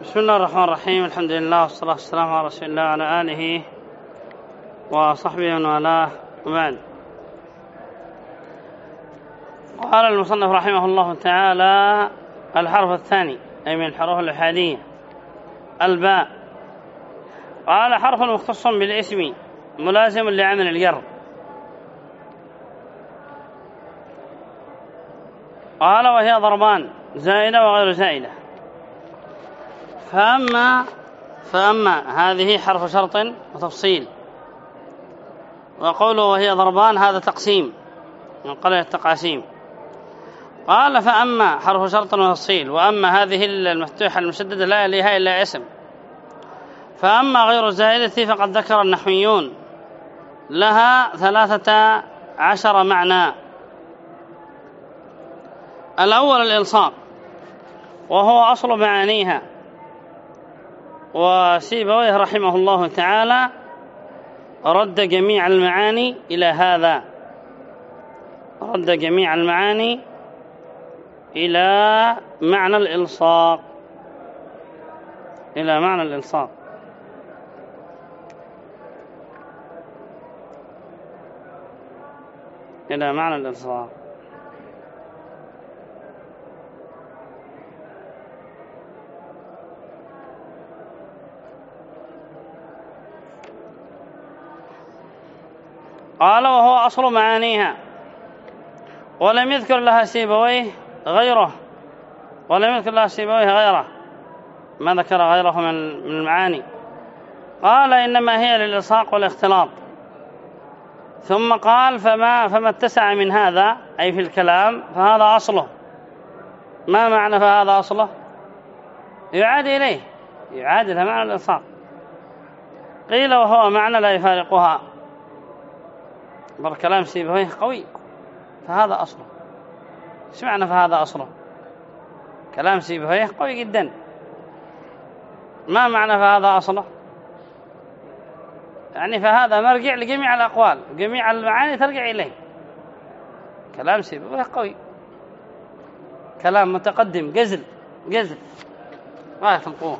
بسم الله الرحمن الرحيم الحمد لله والصلاة والسلام على رسول الله وعلى آله وصحبه ومن والاه وبعد قال المصنف رحمه الله تعالى الحرف الثاني أي من الحروف الأحادية الباء قال حرف مختص بالاسم ملازم لعمل الجر قال وهي ضربان زائدة وغير زائدة فأما فأما هذه حرف شرط وتفصيل. وقوله وهي ضربان هذا تقسيم من قلة التقاسيم. قال فأما حرف شرط وتفصيل وأما هذه المفتوحة المشددة لا يليها إلا اسم. فأما غير الزائدة فقد ذكر النحويون لها ثلاثة عشر معنى. الأول الإلصاق وهو أصل معانيها. وسيبويه رحمه الله تعالى رد جميع المعاني إلى هذا. رد جميع المعاني إلى معنى الإلصاق. إلى معنى الإلصاق. إلى معنى الإلصاق. قال وهو أصل معانيها. ولم يذكر لها سيبويه غيره. ولم يذكر لها سيبويه غيره. ما ذكر غيره من المعاني. قال إنما هي للإلصاق والاختلاط. ثم قال فما, فما اتسع من هذا أي في الكلام فهذا أصله. ما معنى فهذا أصله؟ يعاد إليه. يعاد لها معنى الإلصاق. قيل وهو معنى لا يفارقها. بر كلام سيبويه قوي. فهذا أصله. معنى فهذا أصله؟ كلام سيبويه قوي جدا. ما معنى فهذا أصله؟ يعني فهذا مرجع لجميع الأقوال جميع المعاني ترجع إليه. كلام سيبويه قوي. كلام متقدم جزل جزل. غاية القوة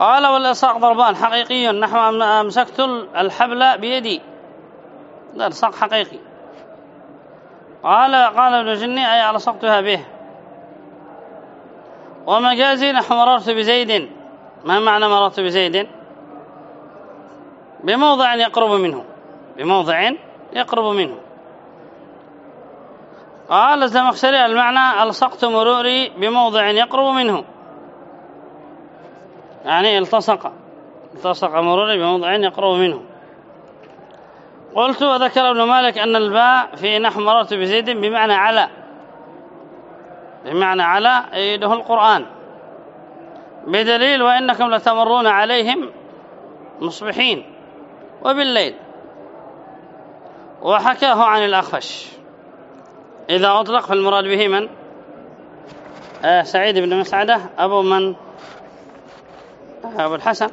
قال والإلصاق ضربان حقيقي نحو أمسكت الحبل بيدي. لا إلصاق حقيقي. قال قال ابن جني أي ألصقتها به. ومجازي نحو مررت بزيد. ما معنى مررت بزيد؟ بموضع يقرب منه. بموضع يقرب منه. قال الزمخشري المعنى ألصقت مروري بموضع يقرب منه. يعني التصق التصق مروري بموضع يقرب منه قلت وذكر ابن مالك أن الباء في نحو مررت بزيد بمعنى على بمعنى على يده القرآن. بدليل وإنكم لتمرون عليهم مصبحين وبالليل. وحكاه عن الأخفش. إذا أطلق فالمراد به من؟ آه سعيد بن مسعدة أبو من؟ أبو الحسن.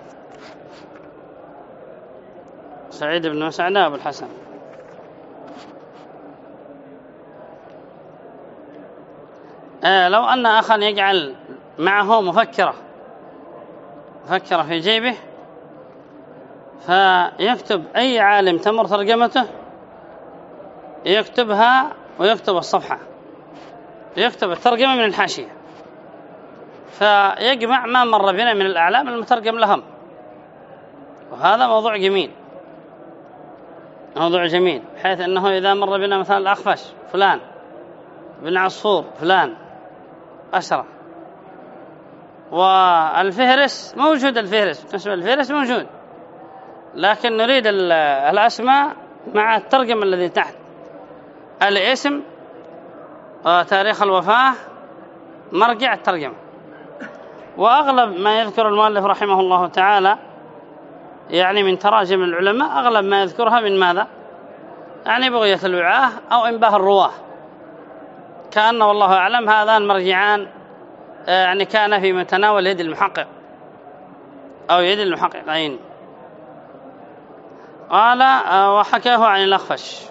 سعيد بن مسعدة أبو الحسن. آه لو أن أخا يجعل معه مفكرة مفكرة في جيبه فيكتب أي عالم تمر ترجمته يكتبها ويكتب الصفحة يكتب الترجمة من الحاشية. فيجمع ما مر بنا من الأعلام المترجم لهم. وهذا موضوع جميل. موضوع جميل بحيث أنه إذا مر بنا مثلا الأخفش فلان. بن عصفور فلان. أشرة والفهرس موجود الفهرس. بالنسبة للفهرس موجود. لكن نريد الأسماء مع الترجمة الذي تحت. الاسم وتاريخ الوفاة مرجع الترجمة. وأغلب ما يذكر المؤلف رحمه الله تعالى يعني من تراجم العلماء أغلب ما يذكرها من ماذا؟ يعني بغية الوعاه أو إنباه الرواة. كأن والله أعلم هذان مرجعان يعني كان في متناول يد المحقق. أو يد المحققين قال وحكاه عن الأخفش.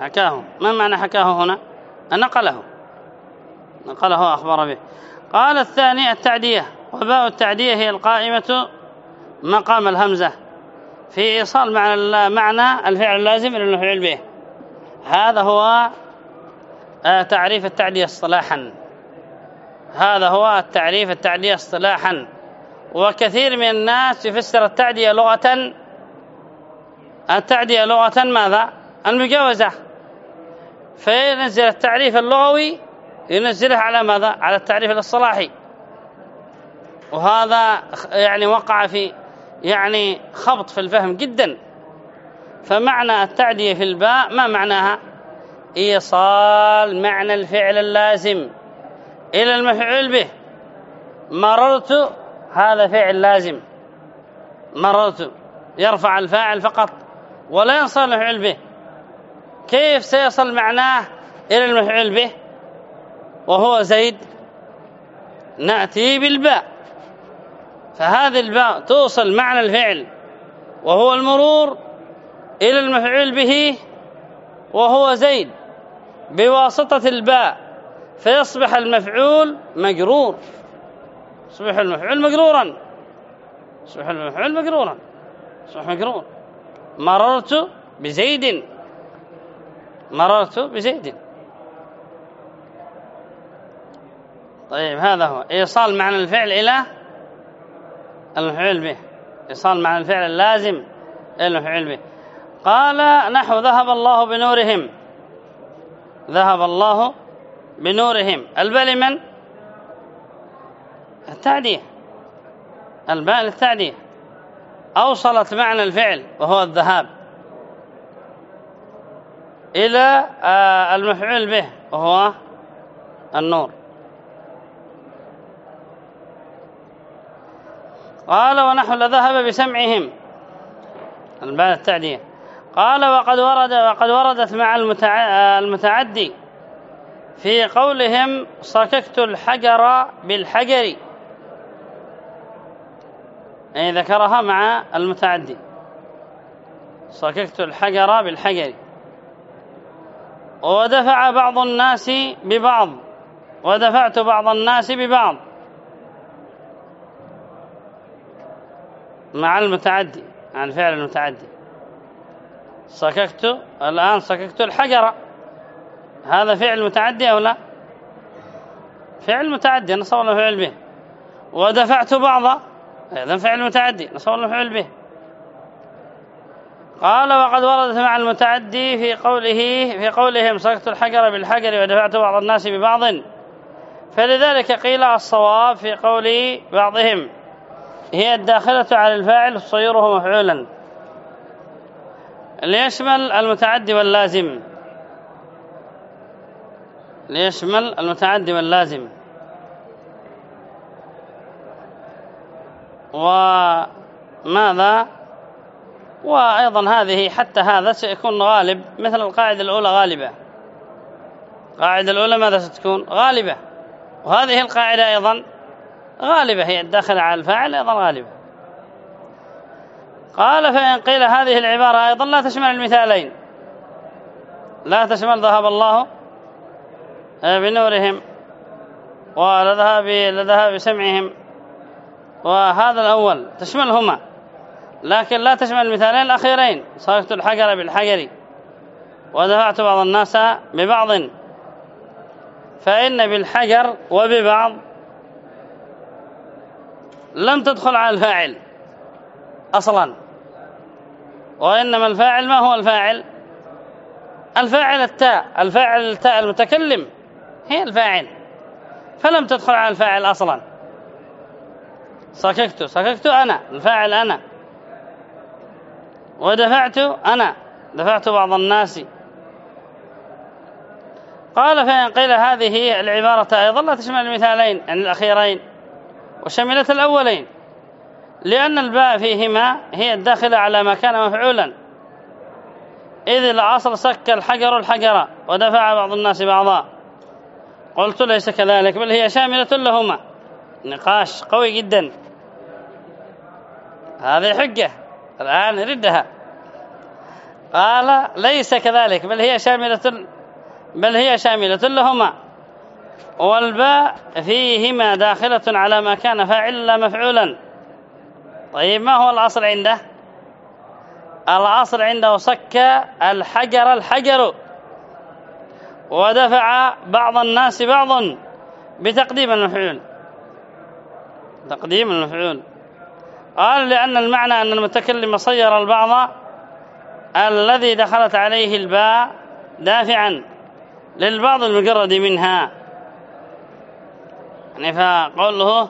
حكاه. ما معنى حكاه هنا؟ نقله. نقله أخبر به. قال الثاني التعدية وباء التعدية هي القائمة مقام الهمزة في إيصال معنى معنى الفعل اللازم إلى المفعول به. هذا هو آه، تعريف التعدية اصطلاحا. هذا هو التعريف التعدية اصطلاحا. وكثير من الناس يفسر التعدية لغة التعدية لغة ماذا؟ المجاوزة. فينزل التعريف اللغوي ينزله على ماذا؟ على التعريف الاصطلاحي. وهذا يعني وقع في يعني خبط في الفهم جدا. فمعنى التعدية في الباء ما معناها؟ إيصال معنى الفعل اللازم إلى المفعول به. مررت هذا فعل لازم. مررت. يرفع الفاعل فقط ولا ينصل المفعول به. كيف سيصل معناه إلى المفعول به؟ وهو زيد نأتي بالباء. فهذه الباء توصل معنى الفعل وهو المرور إلى المفعول به وهو زيد. بواسطة الباء فيصبح المفعول مجرور. يصبح المفعول مجرورا. يصبح المفعول مجرورا. يصبح مجرور. مررت بزيد. مررت بزيد. طيب هذا هو. إيصال معنى الفعل إلى المفعول به. إيصال معنى الفعل اللازم إلى المفعول به. قال نحو ذهب الله بنورهم. ذهب الله بنورهم. الباء لمن؟ التعدية الباء للتعدية أوصلت معنى الفعل وهو الذهاب إلى آه، المفعول به وهو النور. قال ونحو لذهب بسمعهم. الباء التعدية. قال وقد ورد وقد وردت مع المتعدي في قولهم صككت الحجر بالحجر. أي ذكرها مع المتعدي. صككت الحجر بالحجر. ودفع بعض الناس ببعض. ودفعت بعض الناس ببعض. مع المتعدي عن فعل المتعدي. صككت الآن صككت الحجر. هذا فعل متعدي أو لا؟ فعل متعدي نصب الله فعل به. ودفعت بعض هذا فعل متعدي نصب الله فعل به. قال وقد وردت مع المتعدي في قوله في قولهم صكت الحجر بالحجر ودفعت بعض الناس ببعض. فلذلك قيل الصواب في قول بعضهم. هي الداخلة على الفاعل تصيره مفعولا. ليشمل المتعدي واللازم. ليشمل المتعدي واللازم. وماذا؟ وأيضا هذه حتى هذا سيكون غالب مثل القاعدة الأولى غالبة. القاعدة الأولى ماذا ستكون؟ غالبة. وهذه القاعدة أيضا غالبة هي الداخلة على الفاعل أيضا غالبة. قال فإن قيل هذه العبارة أيضا لا تشمل المثالين. لا تشمل ذهب الله بنورهم ولذهب لذهب بسمعهم وهذا الأول تشملهما. لكن لا تشمل المثالين الأخيرين. صرفت الحجر بالحجر. ودفعت بعض الناس ببعض. فإن بالحجر وببعض لم تدخل على الفاعل أصلا. وإنما الفاعل ما هو الفاعل؟ الفاعل التاء الفاعل التاء المتكلم هي الفاعل. فلم تدخل على الفاعل أصلا. صككت صككت أنا الفاعل أنا. ودفعت أنا دفعت بعض الناس. قال فإن قيل هذه العبارة أيضا لا تشمل المثالين يعني الأخيرين. وشملت الأولين. لأن الباء فيهما هي الداخلة على ما كان مفعولا. إذ العصر سك الحجر الحجر ودفع بعض الناس بعضا. قلت ليس كذلك بل هي شاملة لهما. نقاش قوي جدا. هذه حجة الآن ردها. قال ليس كذلك بل هي شاملة بل هي شاملة لهما. والباء فيهما داخلة على ما كان فاعل لا مفعولا. طيب ما هو الأصل عنده؟ الأصل عنده صك الحجر الحجر. ودفع بعض الناس بعضا بتقديم المفعول. تقديم المفعول. قال لأن المعنى أن المتكلم صير البعض الذي دخلت عليه الباء دافعا للبعض المجرد منها. يعني فقوله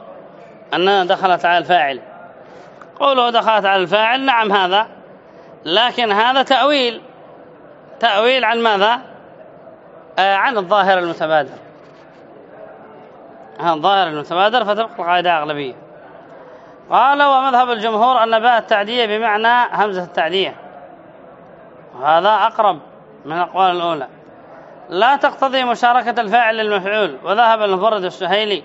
أنها دخلت على الفاعل. قوله دخلت على الفاعل نعم هذا لكن هذا تأويل. تأويل عن ماذا؟ آه عن الظاهر المتبادر. عن الظاهر المتبادر فتبقى القاعدة أغلبية قال ومذهب الجمهور أن باء التعدية بمعنى همزة التعدية. وهذا أقرب من الأقوال الأولى. لا تقتضي مشاركة الفاعل للمفعول وذهب المفرد السهيلي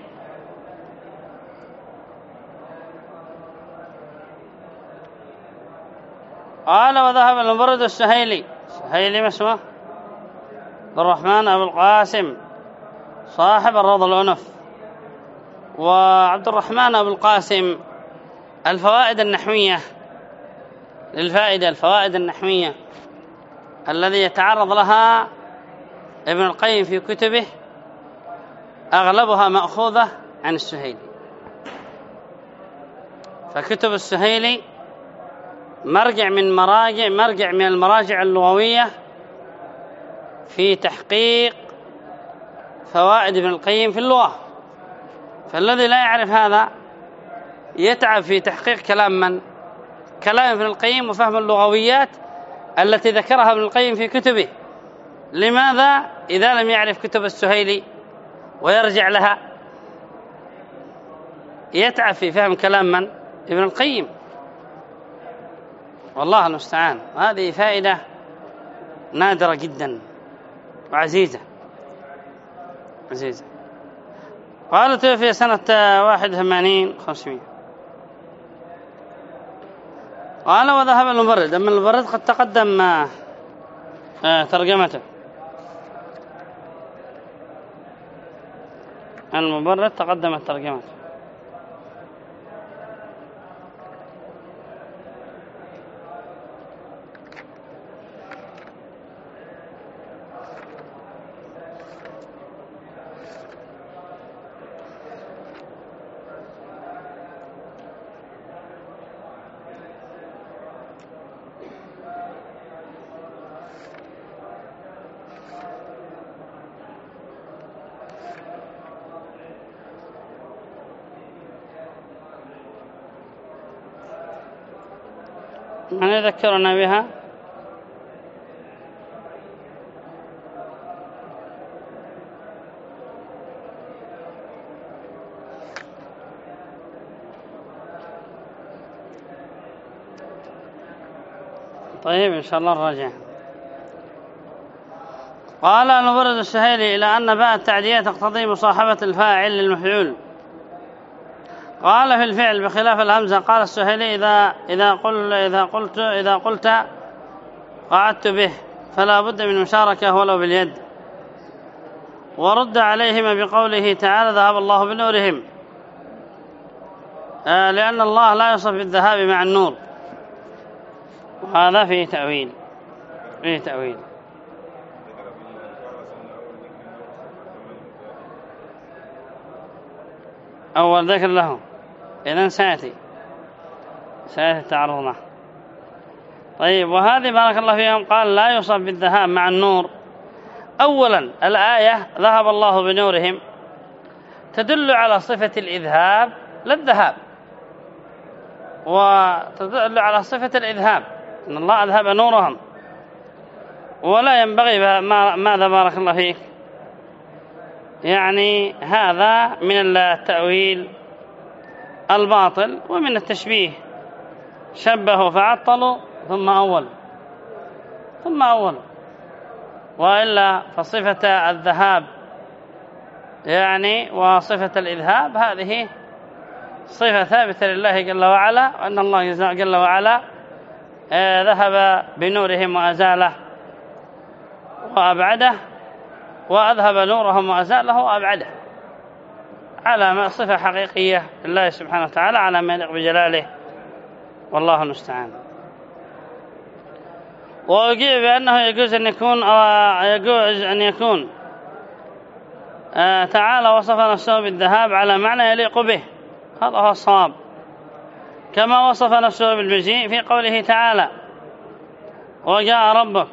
قال وذهب المبرد السهيلي. سهيلي ما اسمه؟ الرحمن أبو القاسم صاحب الروض الأنف وعبد الرحمن أبو القاسم الفوائد النحوية للفائدة الفوائد النحوية الذي يتعرض لها ابن القيم في كتبه أغلبها مأخوذة عن السهيلي. فكتب السهيلي مرجع من مراجع مرجع من المراجع اللغوية في تحقيق فوائد ابن القيم في اللغة. فالذي لا يعرف هذا يتعب في تحقيق كلام من؟ كلام ابن القيم وفهم اللغويات التي ذكرها ابن القيم في كتبه. لماذا إذا لم يعرف كتب السهيلي ويرجع لها؟ يتعب في فهم كلام من؟ ابن القيم. والله المستعان. هذه فائدة نادرة جدا وعزيزة. عزيزة. قالت في سنة واحد ثمانين خمسمائة قال وذهب المبرد. أما المبرد قد تقدم آه، ترجمته. المبرد تقدمت ترجمته. من يذكرنا بها. طيب إن شاء الله نراجع. قال المبرد السهيلي إلى أن باء التعدية تقتضي مصاحبة الفاعل للمفعول. قال في الفعل بخلاف الهمزة قال السهيلي إذا إذا قل إذا قلت إذا قلت قعدت به فلا بد من مشاركة ولو باليد. ورد عليهما بقوله تعالى ذهب الله بنورهم. آه لأن الله لا يصف بالذهاب مع النور. وهذا فيه تأويل. فيه تأويل. أول ذكر له. إذن سيأتي. سيأتي تعرضنا. طيب وهذه بارك الله فيهم قال لا يصف بالذهاب مع النور. أولا الآية ذهب الله بنورهم تدل على صفة الإذهاب للذهاب. وتدل على صفة الإذهاب أن الله أذهب نورهم. ولا ينبغي ماذا بارك الله فيك؟ يعني هذا من التأويل الباطل ومن التشبيه. شبهوا فعطلوا ثم أول. ثم أول. وإلا فصفة الذهاب يعني وصفة الإذهاب هذه صفة ثابتة لله جل وعلا وأن الله جل وعلا آه، ذهب بنورهم وأزاله وأبعده وأذهب نورهم وأزاله وأبعده. على صفة حقيقية لله سبحانه وتعالى على ما يليق بجلاله. والله المستعان. وأجيب بأنه يجوز أن يكون أو يجوز أن يكون آه تعالى وصف نفسه بالذهاب على معنى يليق به. هذا هو الصواب. كما وصف نفسه بالمجيء في قوله تعالى وجاء ربك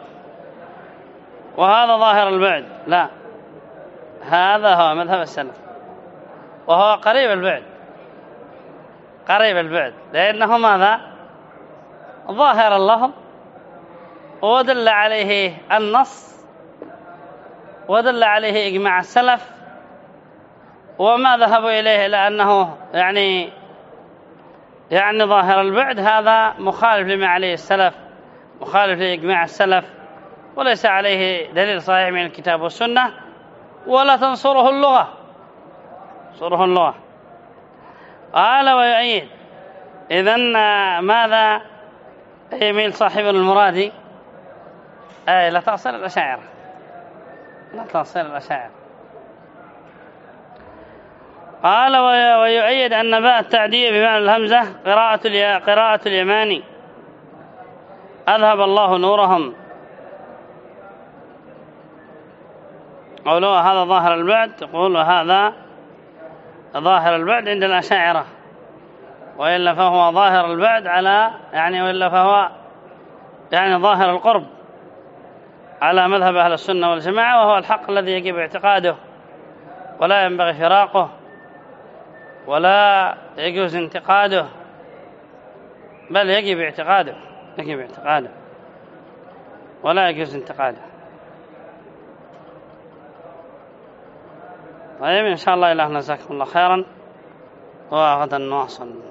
وهذا ظاهر البعد. لا. هذا هو مذهب السلف. وهو قريب البعد. قريب البعد. لأنه ماذا؟ ظاهر اللفظ ودل عليه النص. ودل عليه إجماع السلف. وما ذهبوا إليه لأنه يعني يعني ظاهر البعد. هذا مخالف لما عليه السلف مخالف لإجماع السلف. وليس عليه دليل صحيح من الكتاب والسنة. ولا تنصره اللغة. تنصره اللغة قال ويؤيد إذن ماذا؟ يميل صاحب المرادي أي لا تصل الأشاعر لا تصل الأشاعر قال ويؤيد أن باء التعدية بمعنى الهمزة قراءة قراءة اليماني أذهب الله نورهم. قولوا هذا ظاهر البعد تقول هذا ظاهر البعد عند الأشاعرة. وإلا فهو ظاهر البعد على يعني وإلا فهو يعني ظاهر القرب على مذهب أهل السنة والجماعة وهو الحق الذي يجب اعتقاده. ولا ينبغي فراقه ولا يجوز انتقاده بل يجب اعتقاده يجب اعتقاده ولا يجوز انتقاده. طيب إن شاء الله إلهنا جزاكم الله خيرا. وغدا نواصل